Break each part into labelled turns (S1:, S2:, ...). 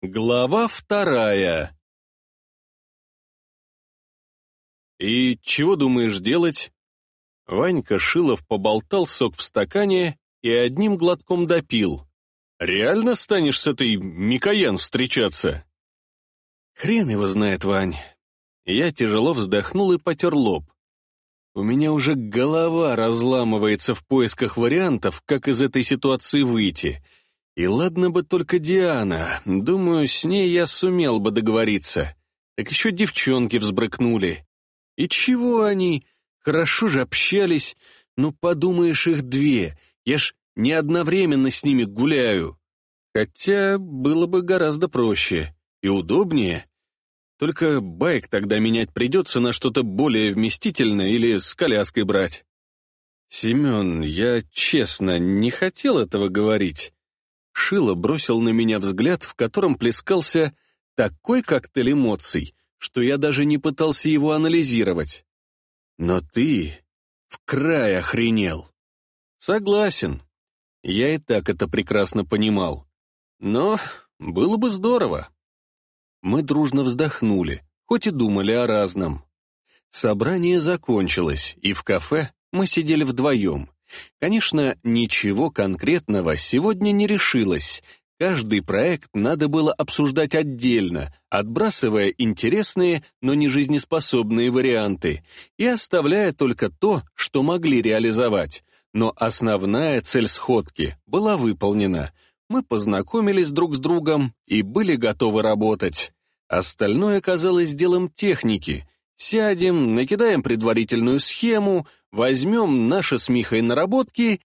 S1: Глава вторая «И чего думаешь делать?» Ванька Шилов поболтал сок в стакане и одним глотком допил. «Реально станешь с этой Микоян встречаться?» «Хрен его знает, Вань». Я тяжело вздохнул и потер лоб. У меня уже голова разламывается в поисках вариантов, как из этой ситуации выйти. И ладно бы только Диана, думаю, с ней я сумел бы договориться. Так еще девчонки взбрыкнули. И чего они? Хорошо же общались. Ну, подумаешь, их две. Я ж не одновременно с ними гуляю. Хотя было бы гораздо проще и удобнее. Только байк тогда менять придется на что-то более вместительное или с коляской брать. Семен, я честно не хотел этого говорить. Шило бросил на меня взгляд, в котором плескался такой коктейль эмоций, что я даже не пытался его анализировать. Но ты в край охренел. Согласен. Я и так это прекрасно понимал. Но было бы здорово. Мы дружно вздохнули, хоть и думали о разном. Собрание закончилось, и в кафе мы сидели вдвоем. Конечно, ничего конкретного сегодня не решилось. Каждый проект надо было обсуждать отдельно, отбрасывая интересные, но не жизнеспособные варианты и оставляя только то, что могли реализовать. Но основная цель сходки была выполнена — мы познакомились друг с другом и были готовы работать. Остальное казалось делом техники. Сядем, накидаем предварительную схему, возьмем наши с Михой наработки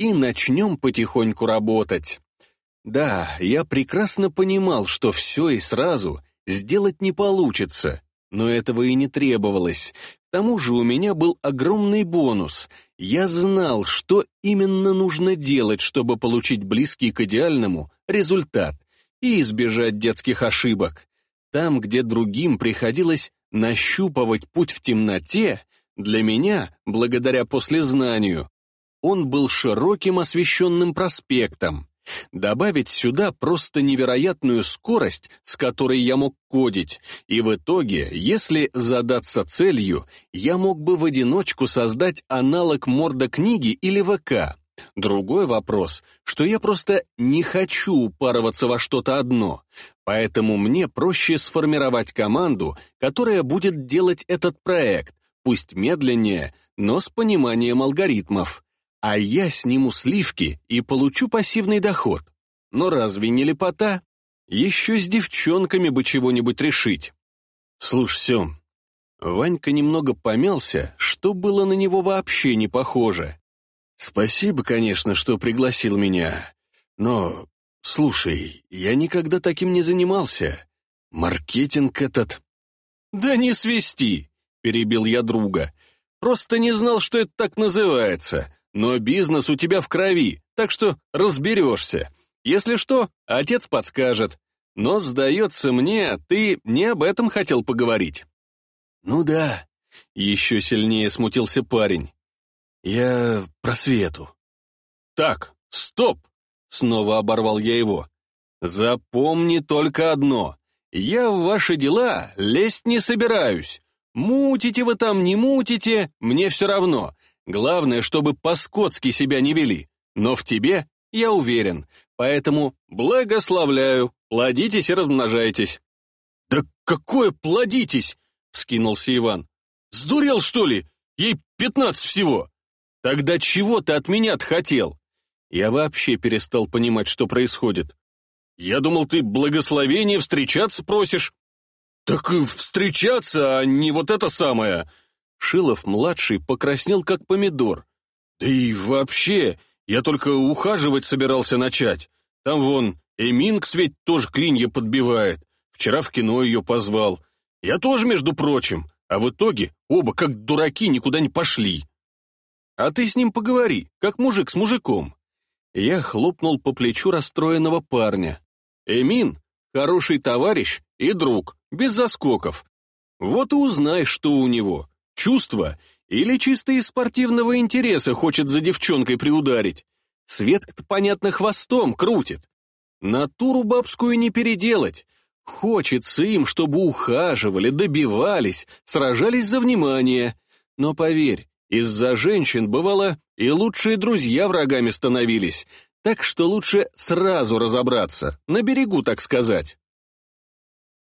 S1: и начнем потихоньку работать. Да, я прекрасно понимал, что все и сразу сделать не получится, но этого и не требовалось. К тому же у меня был огромный бонус. Я знал, что именно нужно делать, чтобы получить близкий к идеальному результат и избежать детских ошибок. Там, где другим приходилось нащупывать путь в темноте, для меня, благодаря послезнанию, он был широким освещенным проспектом. Добавить сюда просто невероятную скорость, с которой я мог кодить, и в итоге, если задаться целью, я мог бы в одиночку создать аналог морда книги или ВК. Другой вопрос, что я просто не хочу упарываться во что-то одно, поэтому мне проще сформировать команду, которая будет делать этот проект, пусть медленнее, но с пониманием алгоритмов а я сниму сливки и получу пассивный доход. Но разве не лепота? Еще с девчонками бы чего-нибудь решить. Слушай, Сем, Ванька немного помялся, что было на него вообще не похоже. Спасибо, конечно, что пригласил меня, но, слушай, я никогда таким не занимался. Маркетинг этот... Да не свисти, перебил я друга. Просто не знал, что это так называется. Но бизнес у тебя в крови, так что разберешься. Если что, отец подскажет. Но, сдается мне, ты не об этом хотел поговорить». «Ну да», — еще сильнее смутился парень. «Я про Свету». «Так, стоп!» — снова оборвал я его. «Запомни только одно. Я в ваши дела лезть не собираюсь. Мутите вы там, не мутите, мне все равно. Главное, чтобы по-скотски себя не вели. Но в тебе я уверен. Поэтому благословляю, плодитесь и размножайтесь». «Да какое плодитесь?» — вскинулся Иван. «Сдурел, что ли? Ей пятнадцать всего!» «Тогда чего ты от меня хотел?» Я вообще перестал понимать, что происходит. «Я думал, ты благословение встречаться просишь». «Так и встречаться, а не вот это самое!» Шилов-младший покраснел, как помидор. «Да и вообще, я только ухаживать собирался начать. Там вон Эмин к Свете тоже клинья подбивает. Вчера в кино ее позвал. Я тоже, между прочим. А в итоге оба, как дураки, никуда не пошли. А ты с ним поговори, как мужик с мужиком». Я хлопнул по плечу расстроенного парня. «Эмин — хороший товарищ и друг, без заскоков. Вот и узнай, что у него чувства или чисто из спортивного интереса хочет за девчонкой приударить. Светка-то, понятно, хвостом крутит. Натуру бабскую не переделать. Хочется им, чтобы ухаживали, добивались, сражались за внимание. Но поверь, из-за женщин, бывало, и лучшие друзья врагами становились, так что лучше сразу разобраться, на берегу, так сказать.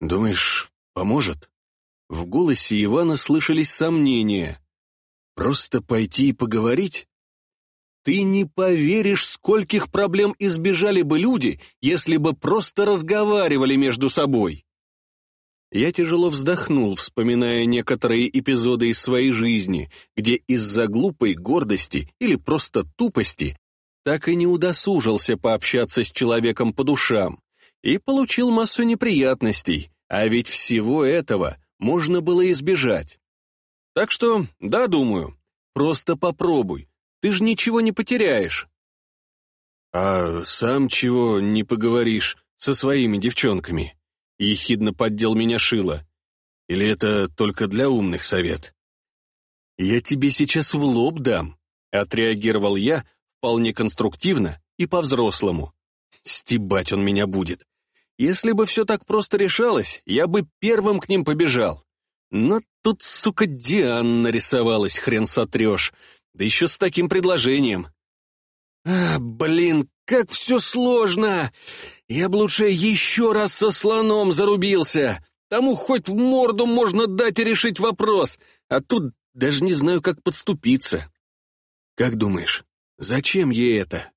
S1: «Думаешь, поможет?» В голосе Ивана слышались сомнения. «Просто пойти и поговорить?» Ты не поверишь, скольких проблем избежали бы люди, если бы просто разговаривали между собой. Я тяжело вздохнул, вспоминая некоторые эпизоды из своей жизни, где из-за глупой гордости или просто тупости так и не удосужился пообщаться с человеком по душам и получил массу неприятностей, а ведь всего этого можно было избежать. Так что, да, думаю, просто попробуй, ты же ничего не потеряешь. А сам чего не поговоришь со своими девчонками? Ехидно поддел меня Шила. Или это только для умных совет? Я тебе сейчас в лоб дам, отреагировал я вполне конструктивно и по-взрослому. Стебать он меня будет. Если бы все так просто решалось, я бы первым к ним побежал. Но тут, сука, Диана нарисовалась, хрен сотрешь. Да еще с таким предложением. А, блин, как все сложно! Я бы лучше еще раз со слоном зарубился. Тому хоть в морду можно дать и решить вопрос, а тут даже не знаю, как подступиться. Как думаешь, зачем ей это?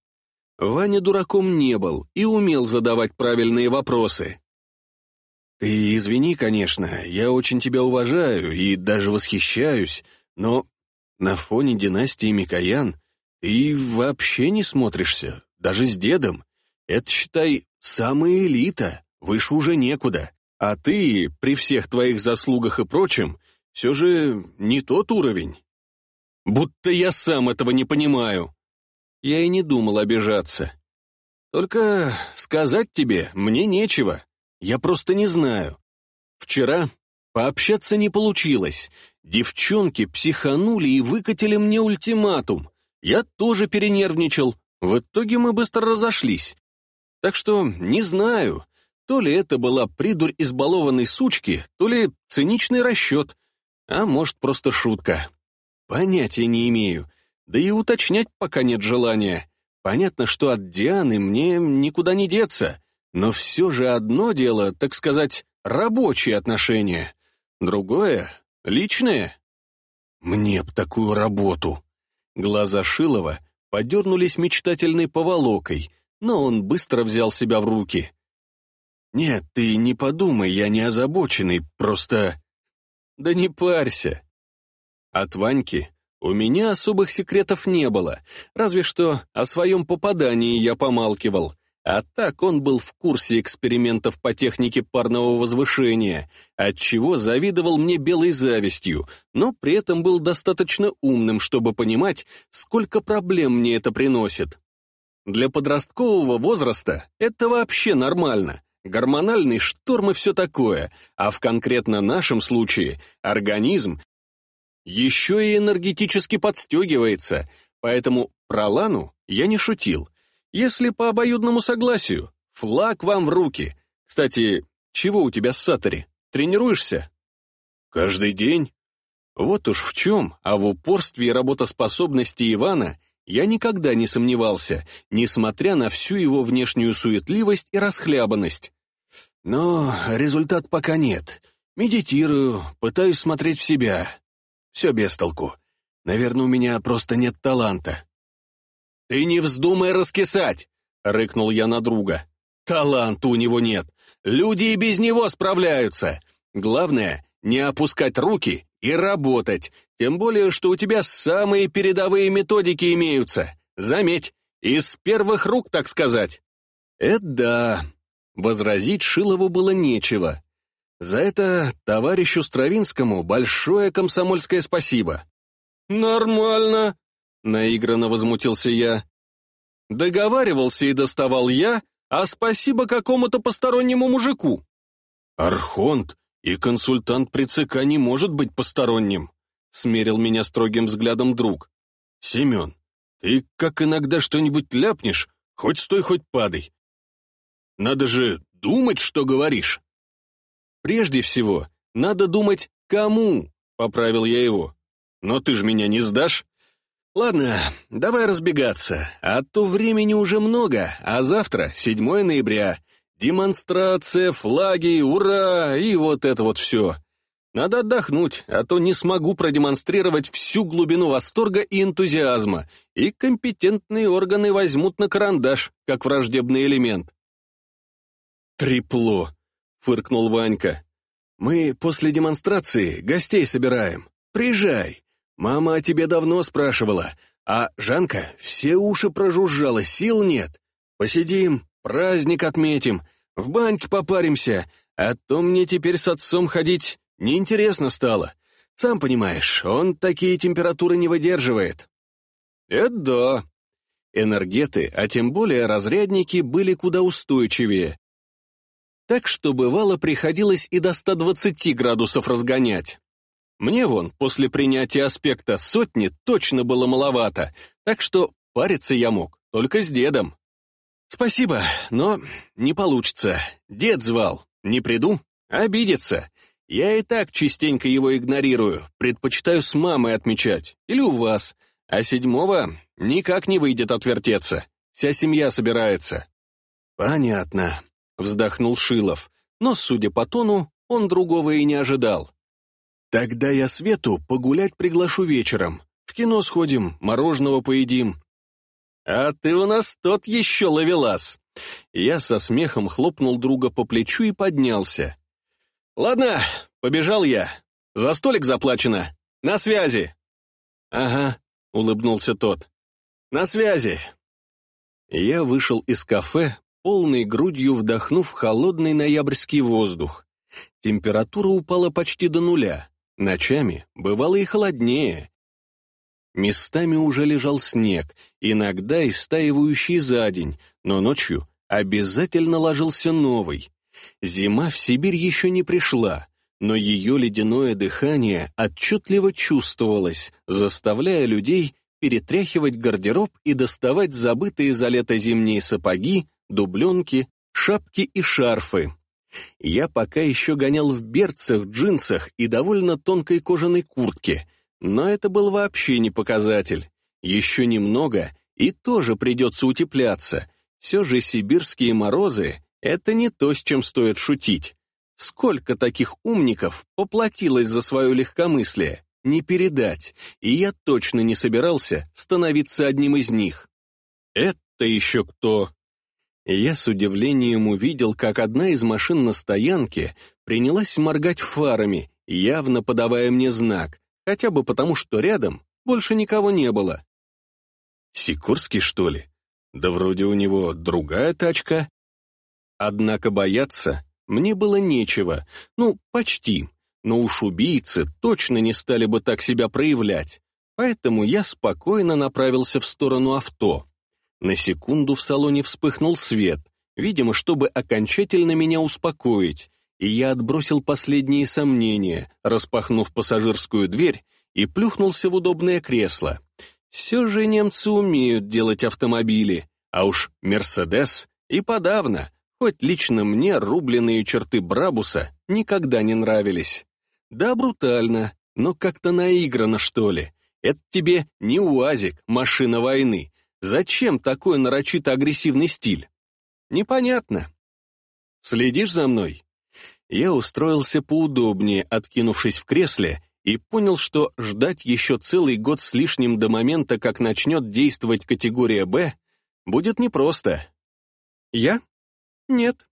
S1: Ваня дураком не был и умел задавать правильные вопросы. Ты извини, конечно, я очень тебя уважаю и даже восхищаюсь, но на фоне династии Микоян ты вообще не смотришься, даже с дедом. Это, считай, самая элита, выше уже некуда. А ты, при всех твоих заслугах и прочем, все же не тот уровень. Будто я сам этого не понимаю. Я и не думал обижаться. Только сказать тебе мне нечего, я просто не знаю. Вчера пообщаться не получилось, Девчонки психанули и выкатили мне ультиматум. Я тоже перенервничал. В итоге мы быстро разошлись. Так что не знаю, то ли это была придурь избалованной сучки, то ли циничный расчет, а может просто шутка. Понятия не имею, да и уточнять пока нет желания. Понятно, что от Дианы мне никуда не деться, но все же одно дело, так сказать, рабочие отношения. Другое Личное? Мне б такую работу. Глаза Шилова подернулись мечтательной поволокой, но он быстро взял себя в руки. «Нет, ты не подумай, я не озабоченный, просто...» «Да не парься!» От Ваньки у меня особых секретов не было, разве что о своем попадании я помалкивал, а так он был в курсе экспериментов по технике парного возвышения, отчего завидовал мне белой завистью, но при этом был достаточно умным, чтобы понимать, сколько проблем мне это приносит. Для подросткового возраста это вообще нормально. Гормональный шторм и все такое, а в конкретно нашем случае организм еще и энергетически подстегивается, поэтому про Лану я не шутил — если по обоюдному согласию, флаг вам в руки. Кстати, чего у тебя с Сатори? Тренируешься? Каждый день. Вот уж в чем, а в упорстве и работоспособности Ивана я никогда не сомневался, несмотря на всю его внешнюю суетливость и расхлябанность. Но результат пока нет. Медитирую, пытаюсь смотреть в себя. Все без толку. Наверное, у меня просто нет таланта. «Ты не вздумай раскисать!» — рыкнул я на друга. «Таланта у него нет. Люди и без него справляются. Главное — не опускать руки и работать, тем более, что у тебя самые передовые методики имеются. Заметь, из первых рук, так сказать». «Это да». Возразить Шилову было нечего. За это товарищу Стравинскому большое комсомольское спасибо. «Нормально», Наигранно возмутился я. Договаривался и доставал я, а спасибо какому-то постороннему мужику. Архонт и консультант при ЦК не может быть посторонним, смерил меня строгим взглядом друг. Семен, ты как иногда что-нибудь ляпнешь, хоть стой, хоть падай. Надо же думать, что говоришь. Прежде всего, надо думать, кому, поправил я его. Но ты же меня не сдашь. Ладно, давай разбегаться, а то времени уже много, а завтра, 7 ноября, демонстрация, флаги, ура, и вот это вот все. Надо отдохнуть, а то не смогу продемонстрировать всю глубину восторга и энтузиазма, и компетентные органы возьмут на карандаш, как враждебный элемент. «Трепло», — фыркнул Ванька. «Мы после демонстрации гостей собираем. Приезжай. Мама о тебе давно спрашивала, а Жанка все уши прожужжала, сил нет. Посидим, праздник отметим, в баньке попаримся, а то мне теперь с отцом ходить Неинтересно стало. Сам понимаешь, он такие температуры не выдерживает. Это да. Энергеты, а тем более разрядники, были куда устойчивее. Так что бывало приходилось и до 120 градусов разгонять. Мне вон, после принятия аспекта сотни, точно было маловато, так что париться я мог, только с дедом. Спасибо, но не получится. Дед звал, не приду, обидится. Я и так частенько его игнорирую, предпочитаю с мамой отмечать, или у вас, а седьмого никак не выйдет отвертеться, вся семья собирается». «Понятно», — вздохнул Шилов, но, судя по тону, он другого и не ожидал. «Тогда я Свету погулять приглашу вечером, в кино сходим, мороженого поедим». «А ты у нас тот еще ловелас!» Я со смехом хлопнул друга по плечу и поднялся. «Ладно, побежал я. За столик заплачено. На связи». «Ага», — улыбнулся тот. «На связи». Я вышел из кафе, полной грудью вдохнув холодный ноябрьский воздух. Температура упала почти до нуля. Ночами бывало и холоднее. Местами уже лежал снег, иногда истаивающий за день, но ночью обязательно ложился новый. Зима в Сибирь еще не пришла, но ее ледяное дыхание отчетливо чувствовалось, заставляя людей перетряхивать гардероб и доставать забытые за лето зимние сапоги, дубленки, шапки и шарфы. Я пока еще гонял в берцах, джинсах и довольно тонкой кожаной куртке, но это был вообще не показатель. Еще немного, и тоже придется утепляться. Все же сибирские морозы это не то, с чем стоит шутить. Сколько таких умников поплатилось за свое легкомыслие, не передать, и я точно не собирался становиться одним из них. Это еще кто? Я с удивлением увидел, как одна из машин на стоянке принялась моргать фарами, явно подавая мне знак, хотя бы потому, что рядом больше никого не было. Сикорский, что ли? Да вроде у него другая тачка. Однако бояться мне было нечего, ну, почти, но уж убийцы точно не стали бы так себя проявлять, поэтому я спокойно направился в сторону авто. На секунду в салоне вспыхнул свет, видимо, чтобы окончательно меня успокоить, и я отбросил последние сомнения, распахнув пассажирскую дверь и плюхнулся в удобное кресло. Все же немцы умеют делать автомобили, а уж «Мерседес» и подавно — Хоть лично мне рубленые черты Брабуса никогда не нравились. Да, брутально, но как-то наиграно, что ли. Это тебе не УАЗик, машина войны. Зачем такой нарочито агрессивный стиль? Непонятно. Следишь за мной? Я устроился поудобнее, откинувшись в кресле, и понял, что ждать еще целый год с лишним до момента, как начнет действовать категория «Б», будет непросто. Я «Нет».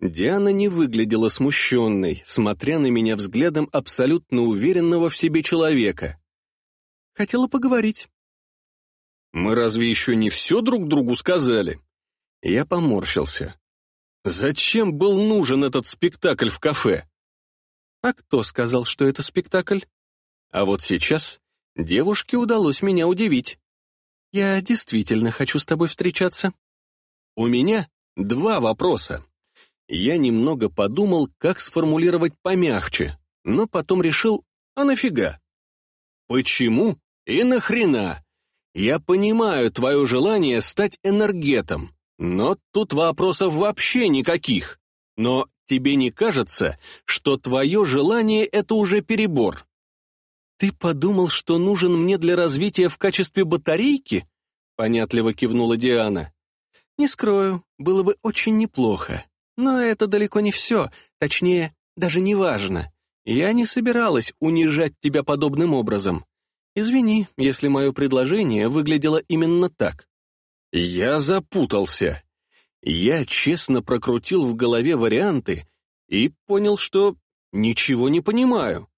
S1: Диана не выглядела смущенной, смотря на меня взглядом абсолютно уверенного в себе человека. «Хотела поговорить». «Мы разве еще не все друг другу сказали?» Я поморщился. «Зачем был нужен этот спектакль в кафе?» «А кто сказал, что это спектакль?» А вот сейчас девушке удалось меня удивить. «Я действительно хочу с тобой встречаться». «У меня Два вопроса. Я немного подумал, как сформулировать помягче, но потом решил, а нафига? Почему и нахрена? Я понимаю твое желание стать энергетом, Но тут вопросов вообще никаких. Но тебе не кажется, что твое желание — это уже перебор? Ты подумал, что нужен мне для развития в качестве батарейки? Понятливо кивнула Диана. Не скрою, было бы очень неплохо. Но это далеко не все, точнее, даже не важно. Я не собиралась унижать тебя подобным образом. Извини, если мое предложение выглядело именно так. Я запутался. Я честно прокрутил в голове варианты и понял, что ничего не понимаю.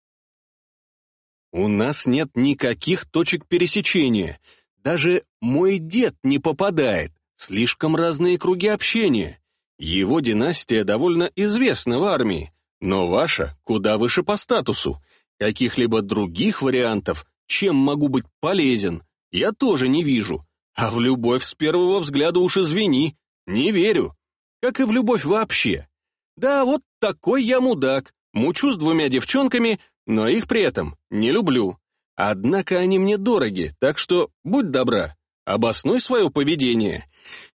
S1: У нас нет никаких точек пересечения. Даже мой дед не попадает. Слишком разные круги общения. Его династия довольно известна в армии, но ваша куда выше по статусу. Каких-либо других вариантов, чем могу быть полезен, я тоже не вижу. А в любовь с первого взгляда уж извини, не верю. Как и в любовь вообще. Да, вот такой я мудак, мучу с двумя девчонками, но их при этом не люблю. Однако они мне дороги, так что будь добра, обоснуй свое поведение.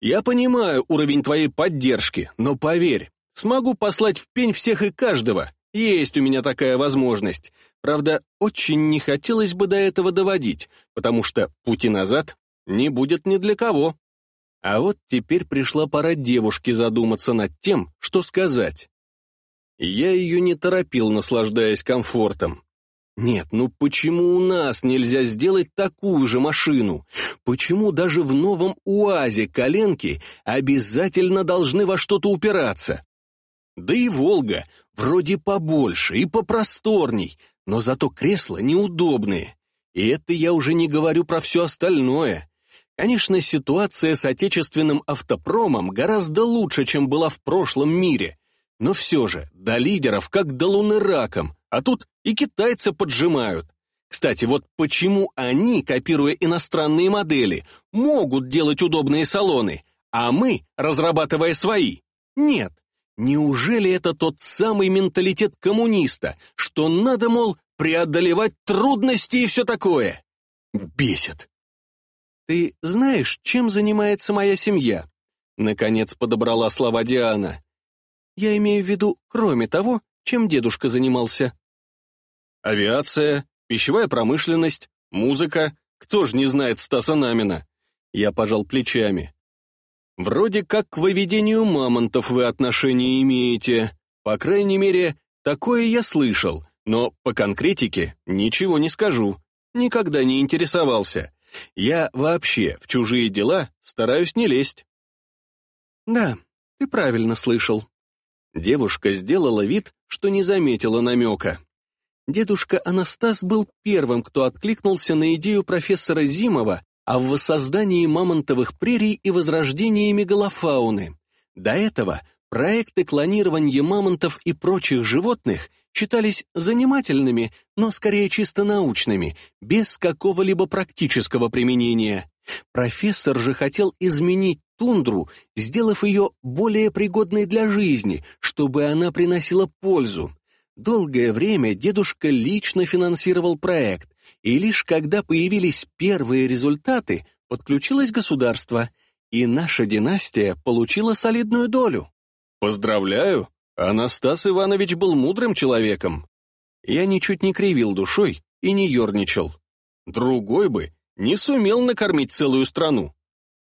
S1: Я понимаю уровень твоей поддержки, но поверь, смогу послать в пень всех и каждого. Есть у меня такая возможность. Правда, очень не хотелось бы до этого доводить, потому что пути назад не будет ни для кого. А вот теперь пришла пора девушке задуматься над тем, что сказать. Я ее не торопил, наслаждаясь комфортом. Нет, ну почему у нас нельзя сделать такую же машину? Почему даже в новом УАЗе коленки обязательно должны во что-то упираться? Да и «Волга» вроде побольше и попросторней, но зато кресла неудобные. И это я уже не говорю про все остальное. Конечно, ситуация с отечественным автопромом гораздо лучше, чем была в прошлом мире. Но все же, до лидеров, как до луны раком, а тут и китайцы поджимают. Кстати, вот почему они, копируя иностранные модели, могут делать удобные салоны, а мы, разрабатывая свои, нет. Неужели это тот самый менталитет коммуниста, что надо, мол, преодолевать трудности и все такое? Бесит. «Ты знаешь, чем занимается моя семья?» Наконец подобрала слова Диана. «Я имею в виду, кроме того, чем дедушка занимался». «Авиация, пищевая промышленность, музыка. Кто ж не знает Стаса Намина?» Я пожал плечами. «Вроде как к выведению мамонтов вы отношение имеете. По крайней мере, такое я слышал, но по конкретике ничего не скажу. Никогда не интересовался. Я вообще в чужие дела стараюсь не лезть. Да, ты правильно слышал. Девушка сделала вид, что не заметила намека. Дедушка Анастас был первым, кто откликнулся на идею профессора Зимова о воссоздании мамонтовых прерий и возрождении мегалофауны. До этого проекты клонирования мамонтов и прочих животных считались занимательными, но скорее чисто научными, без какого-либо практического применения. Профессор же хотел изменить тундру, сделав ее более пригодной для жизни, чтобы она приносила пользу. Долгое время дедушка лично финансировал проект, и лишь когда появились первые результаты, подключилось государство, и наша династия получила солидную долю. «Поздравляю!» Анастас Иванович был мудрым человеком. Я ничуть не кривил душой и не ерничал. Другой бы не сумел накормить целую страну.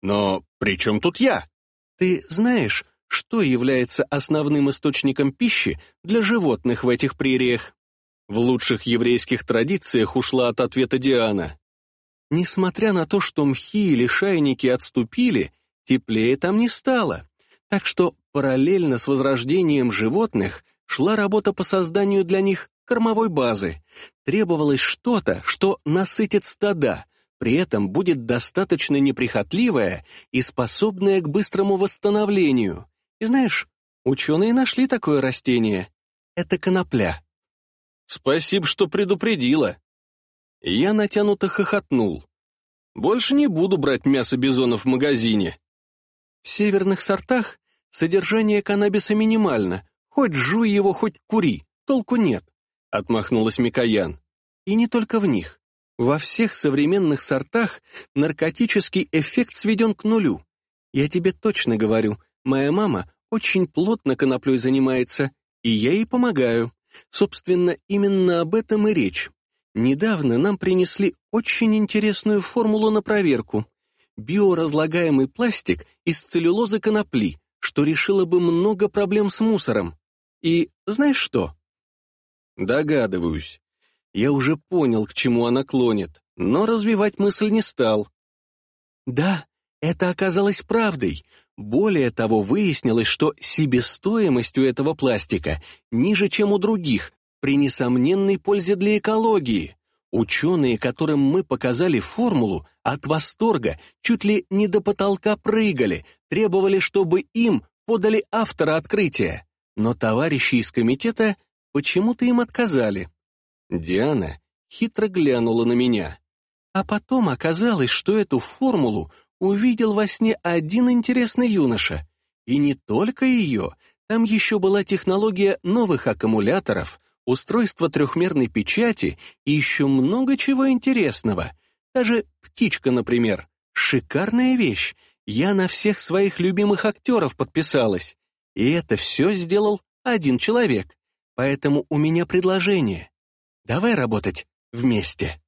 S1: Но при чем тут я? Ты знаешь, что является основным источником пищи для животных в этих прериях? В лучших еврейских традициях ушла от ответа Диана. Несмотря на то, что мхи или шайники отступили, теплее там не стало. Так что параллельно с возрождением животных шла работа по созданию для них кормовой базы. Требовалось что-то, что насытит стада, при этом будет достаточно неприхотливое и способное к быстрому восстановлению. И знаешь, ученые нашли такое растение. Это конопля. Спасибо, что предупредила. Я натянуто хохотнул. Больше не буду брать мясо бизонов в магазине. В северных сортах Содержание каннабиса минимально. Хоть жуй его, хоть кури. Толку нет», — отмахнулась Микоян. «И не только в них. Во всех современных сортах наркотический эффект сведен к нулю.
S2: Я тебе точно говорю, моя мама очень плотно коноплей занимается, и я ей помогаю. Собственно, именно об этом и речь. Недавно нам принесли очень интересную формулу на проверку. Биоразлагаемый пластик из целлюлозы конопли, что решило бы много проблем с мусором. И знаешь что? Догадываюсь. Я уже понял, к чему она клонит, но развивать мысль не стал. Да, это оказалось правдой. Более того, выяснилось, что себестоимость у этого пластика ниже, чем у других, при несомненной пользе для экологии. Ученые, которым мы показали формулу, от восторга чуть ли не до потолка прыгали, требовали, чтобы им подали автора открытия. Но товарищи из комитета почему-то им отказали. Диана хитро глянула на меня. А потом оказалось, что эту формулу увидел во сне один интересный юноша. И не только ее, там еще была технология новых аккумуляторов, устройство трехмерной печати и еще много чего интересного. Даже птичка, например. Шикарная вещь. Я на всех своих любимых актеров подписалась. И это все сделал один человек. Поэтому у меня предложение. Давай работать вместе.